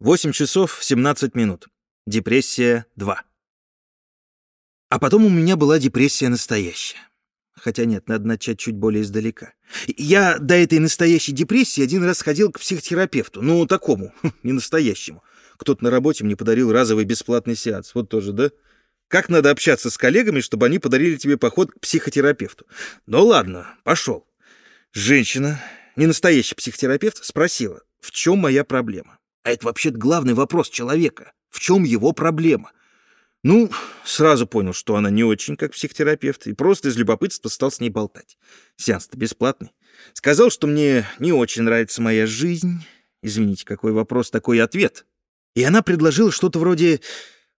8 часов 17 минут. Депрессия 2. А потом у меня была депрессия настоящая. Хотя нет, надо начать чуть более издалека. Я до этой настоящей депрессии один раз ходил к психотерапевту. Ну, такому, не настоящему. Кто-то на работе мне подарил разовый бесплатный сеанс. Вот тоже, да? Как надо общаться с коллегами, чтобы они подарили тебе поход к психотерапевту? Ну ладно, пошел. Женщина, не настоящий психотерапевт, спросила, в чем моя проблема. А это вообще-то главный вопрос человека. В чем его проблема? Ну, сразу понял, что она не очень как психотерапевт, и просто из любопытства стал с ней болтать. Сеанс-то бесплатный. Сказал, что мне не очень нравится моя жизнь. Извините, какой вопрос, такой ответ. И она предложила что-то вроде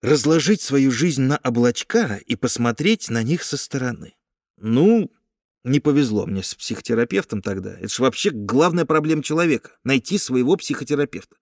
разложить свою жизнь на облачка и посмотреть на них со стороны. Ну, не повезло мне с психотерапевтом тогда. Это же вообще главная проблема человека — найти своего психотерапевта.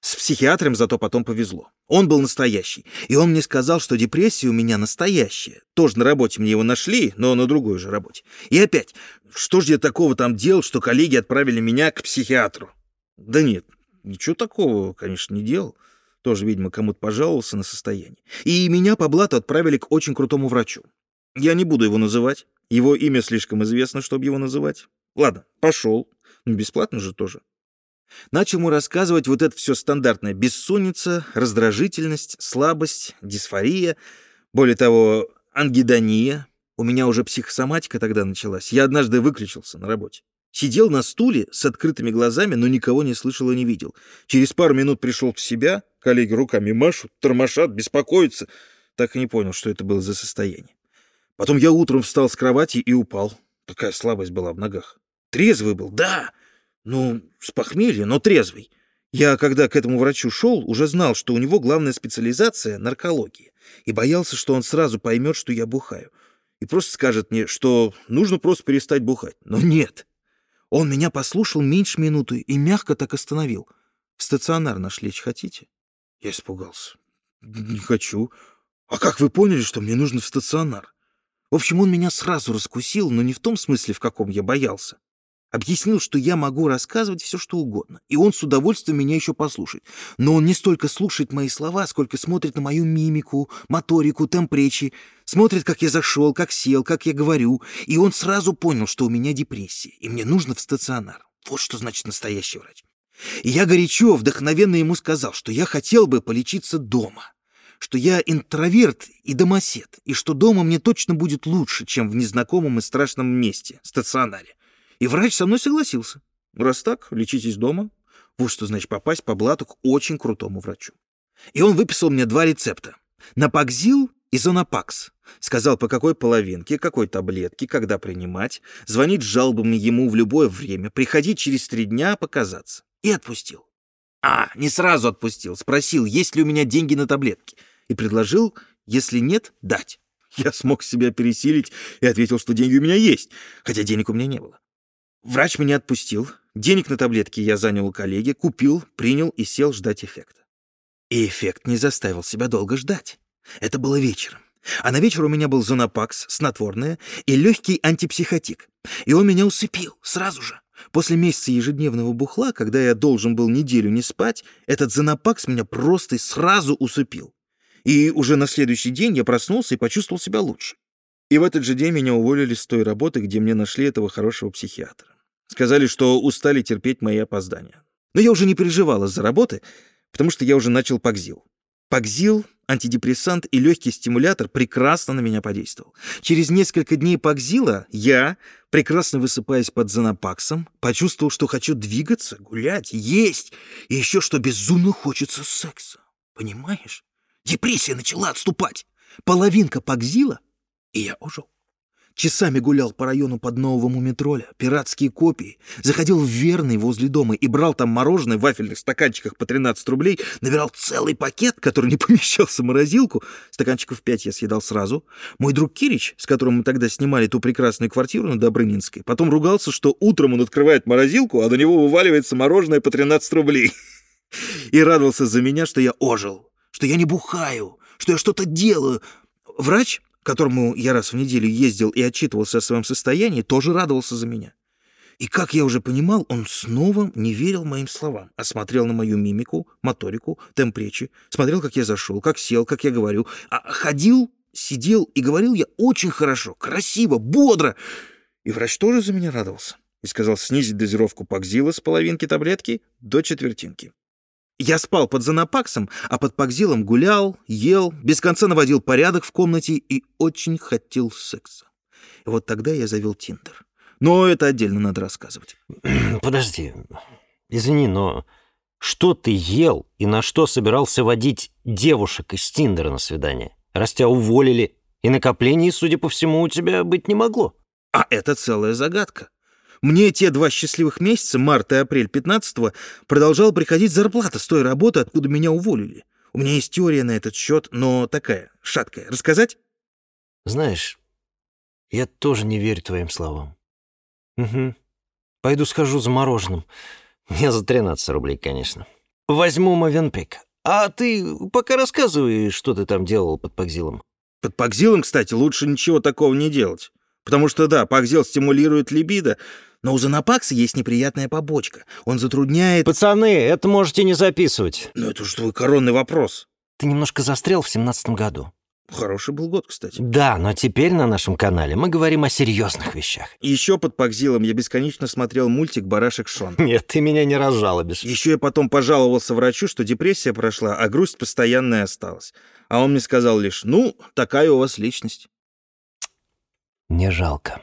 С психиатром зато потом повезло. Он был настоящий. И он мне сказал, что депрессия у меня настоящая. Тоже на работе мне его нашли, но на другой же работе. И опять, что же я такого там делал, что коллеги отправили меня к психиатру? Да нет, ничего такого, конечно, не делал. Тоже, видимо, кому-то пожаловался на состояние. И меня по блату отправили к очень крутому врачу. Я не буду его называть. Его имя слишком известно, чтобы его называть. Ладно, пошел. Ну, бесплатно же тоже. Начал ему рассказывать вот это все стандартное. Бессонница, раздражительность, слабость, дисфория. Более того, ангидония. У меня уже психосоматика тогда началась. Я однажды выключился на работе. Сидел на стуле с открытыми глазами, но никого не слышал и не видел. Через пару минут пришел в себя, коллеги руками машут, тормошат, беспокоятся. Так и не понял, что это было за состояние. Потом я утром встал с кровати и упал. Такая слабость была в ногах. Трезвый был, да. Ну, с похмелья, но трезвый. Я, когда к этому врачу шел, уже знал, что у него главная специализация — наркология, и боялся, что он сразу поймет, что я бухаю, и просто скажет мне, что нужно просто перестать бухать. Но нет. Он меня послушал меньше минуты и мягко так остановил. Стационар наш лечь хотите? Я испугался. Не хочу. А как вы поняли, что мне нужно в стационар? В общем, он меня сразу раскусил, но не в том смысле, в каком я боялся. Объяснил, что я могу рассказывать все, что угодно, и он с удовольствием меня еще послушает. Но он не столько слушает мои слова, сколько смотрит на мою мимику, моторику, темп речи, смотрит, как я зашел, как сел, как я говорю, и он сразу понял, что у меня депрессия, и мне нужно в стационар. Вот что значит настоящий врач. И я горячо, вдохновенно ему сказал, что я хотел бы полечиться дома что я интроверт и домосед, и что дома мне точно будет лучше, чем в незнакомом и страшном месте, стационаре. И врач со мной согласился. Раз так, лечитесь дома. Вот что значит попасть по блату к очень крутому врачу. И он выписал мне два рецепта. Напакзил и Зонапакс. Сказал, по какой половинке, какой таблетке, когда принимать, звонить с жалобами ему в любое время, приходить через три дня показаться. И отпустил. А, не сразу отпустил. Спросил, есть ли у меня деньги на таблетки и предложил, если нет, дать. Я смог себя пересилить и ответил, что деньги у меня есть, хотя денег у меня не было. Врач меня отпустил, денег на таблетки я занял у коллеги, купил, принял и сел ждать эффекта. И эффект не заставил себя долго ждать. Это было вечером. А на вечер у меня был зонопакс, снотворное и легкий антипсихотик. И он меня усыпил сразу же. После месяца ежедневного бухла, когда я должен был неделю не спать, этот зонопакс меня просто и сразу усыпил. И уже на следующий день я проснулся и почувствовал себя лучше. И в этот же день меня уволили с той работы, где мне нашли этого хорошего психиатра. Сказали, что устали терпеть мои опоздания. Но я уже не переживал из-за работы, потому что я уже начал Пакзил. Пакзил, антидепрессант и легкий стимулятор прекрасно на меня подействовал. Через несколько дней Пакзила я, прекрасно высыпаясь под занопаксом, почувствовал, что хочу двигаться, гулять, есть, и еще что безумно хочется секса. Понимаешь? Депрессия начала отступать. Половинка Пакзила, и я ожил. Часами гулял по району под нового мумитроля, пиратские копии, заходил в верный возле дома и брал там мороженое в вафельных стаканчиках по 13 рублей, набирал целый пакет, который не помещался в морозилку. Стаканчиков 5 я съедал сразу. Мой друг Кирич, с которым мы тогда снимали ту прекрасную квартиру на Добрынинской, потом ругался, что утром он открывает морозилку, а на него вываливается мороженое по 13 рублей. И радовался за меня, что я ожил что я не бухаю, что я что-то делаю. Врач, которому я раз в неделю ездил и отчитывался о своем состоянии, тоже радовался за меня. И, как я уже понимал, он снова не верил моим словам, а смотрел на мою мимику, моторику, темп речи, смотрел, как я зашел, как сел, как я говорю, а ходил, сидел и говорил я очень хорошо, красиво, бодро. И врач тоже за меня радовался и сказал снизить дозировку Пакзила с половинки таблетки до четвертинки. Я спал под Занапаксом, а под Пакзилом гулял, ел, без конца наводил порядок в комнате и очень хотел секса. И вот тогда я завел Тиндер. Но это отдельно надо рассказывать. Подожди, извини, но что ты ел и на что собирался водить девушек из Тиндера на свидание? Раз тебя уволили, и накоплений, судя по всему, у тебя быть не могло. А это целая загадка. Мне те два счастливых месяца, март и апрель 15-го, продолжала приходить зарплата с той работы, откуда меня уволили. У меня есть теория на этот счет, но такая, шаткая. Рассказать? Знаешь, я тоже не верю твоим словам. Угу. Пойду схожу за мороженым. Мне за 13 рублей, конечно. Возьму Мовенпик. А ты пока рассказывай, что ты там делал под Пакзилом. Под Пакзилом, кстати, лучше ничего такого не делать. Потому что, да, Пакзил стимулирует либидо, но у Занапакса есть неприятная побочка. Он затрудняет... Пацаны, это можете не записывать. Ну это же твой коронный вопрос. Ты немножко застрял в семнадцатом году. Хороший был год, кстати. Да, но теперь на нашем канале мы говорим о серьезных вещах. Еще под Пакзилом я бесконечно смотрел мультик «Барашек Шон». Нет, ты меня не разжалобишь. Еще я потом пожаловался врачу, что депрессия прошла, а грусть постоянная осталась. А он мне сказал лишь, ну, такая у вас личность. Не жалко.